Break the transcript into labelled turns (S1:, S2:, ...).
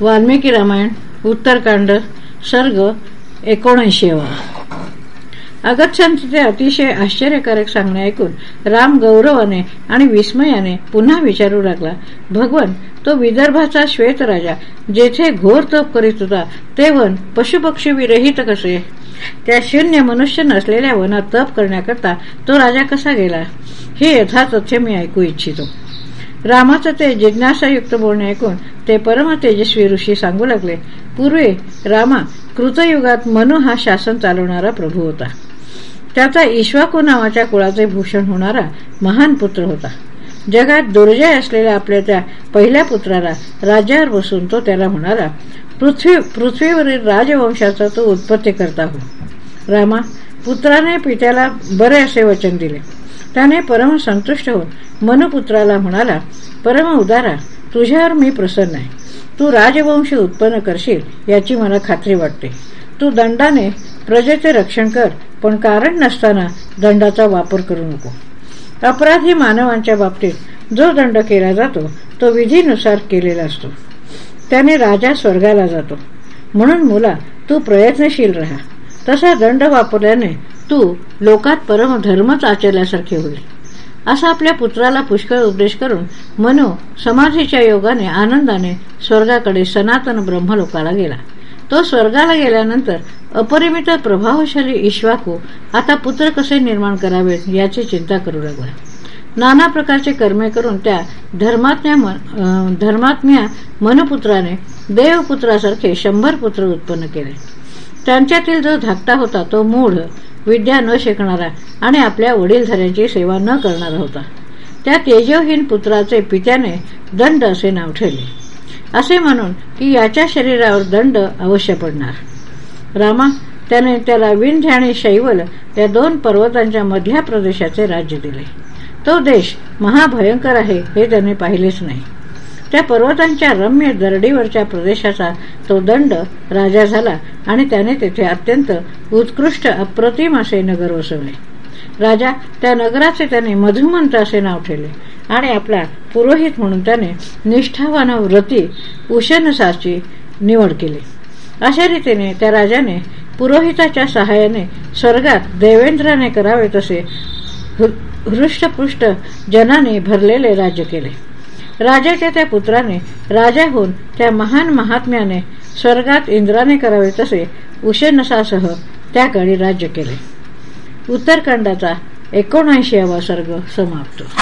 S1: वाल्मिकी रामायण उत्तरकांड सर्ग एकोणऐंशीवा. अगच्छांचे अतिशय आश्चर्यकारक सांगणे ऐकून राम गौरवाने आणि विस्मयाने पुन्हा विचारू लागला. भगवान तो विदर्भाचा श्वेत राजा जेथे घोर तप करीत होता ते वन पशुपक्षी विरहित कसे? त्या शून्य मनुष्य नसलेल्या वनात तप करण्याकरता तो राजा कसा गेला? हे यथातथ्य मी ऐकू इच्छितो. रामाचं ते जिज्ञासायुक्त बोलणे ऐकून ते परम तेजस्वी ऋषी सांगू लागले पूर्वी रामा कृतयुगात मनु हा शासन चालवणारा प्रभू होता. त्याचा ईश्वाकू नावाच्या कुळाचे भूषण होणारा महान पुत्र होता. जगात दुर्जय असलेल्या आपल्या त्या पहिल्या पुत्राला राज्यावर बसून तो त्याला म्हणाला पृथ्वी पृथ्वीवरील राजवंशाचा तो उत्पत्ती करता हो. रामा पुत्राने पित्याला बरे असे वचन दिले. त्याने परम संतुष्ट होऊन मनुपुत्राला म्हणाला परम उदारा तुझ्यावर मी प्रसन्न आहे. तू राजवंश उत्पन्न करशील याची मला खात्री वाटते. तू दंडाने प्रजेचे रक्षण कर पण कारण नसताना दंडाचा वापर करू नको. अपराधी मानवांच्या बाबतीत जो दंड केला जातो तो विधीनुसार केलेला असतो. त्याने राजा स्वर्गाला जातो. म्हणून मुला तू प्रयत्नशील राहा. तसा दंड वापरल्याने तू लोकात परम धर्मच आचरल्यासारखे होईल. असा आपल्या पुत्राला पुष्कळ उपदेश करून मनो समाधीच्या योगाने आनंदाने स्वर्गाकडे सनातन ब्रह्मलोकाला गेला. तो स्वर्गाला गेल्यानंतर अपरिमित प्रभावशाली ईश्वाकू आता पुत्र कसे निर्माण करावेत याची चिंता करू लागला. नाना प्रकारचे कर्मे करून त्या धर्मात्म्या धर्मात्म्या मनपुत्राने देवपुत्रासारखे शंभर पुत्र उत्पन्न केले. त्यांच्यातील जो धाकटा होता तो मूढ विद्या न शिकणारा आणि आपल्या वडीलधाऱ्यांची सेवा न करणारा होता. त्या तेजोहीन पुत्राचे पित्याने दंड असे नाव ठेवले. असे म्हणून की याच्या शरीरावर दंड अवश्य पडणार. रामा त्याने त्याला विंध्य आणि शैवल या दोन पर्वतांच्या मधल्या प्रदेशाचे राज्य दिले. तो देश महाभयंकर आहे हे त्याने पाहिलेच नाही. त्या पर्वतांच्या रम्य दरडीवरच्या प्रदेशाचा तो दंड राजा झाला आणि त्याने तेथे अत्यंत उत्कृष्ट अप्रतिम असे नगर वसवले. राजा त्या नगराचे त्याने मधुमंत असे नाव ठेवले आणि आपला पुरोहित म्हणून त्याने निष्ठावान व्रती उशनसाची निवड केली. अशा रीतीने त्या राजाने पुरोहिताच्या सहाय्याने स्वर्गात देवेंद्राने करावे तसे हृष्टपुष्ट जनाने भरलेले राज्य केले. राजाच्या त्या पुत्राने राजा होऊन त्या महान महात्म्याने स्वर्गात इंद्राने करावे तसे उशेनसासह त्याकडे राज्य केले. उत्तरकांडाचा एकोणऐंशी सर्ग समाप्त.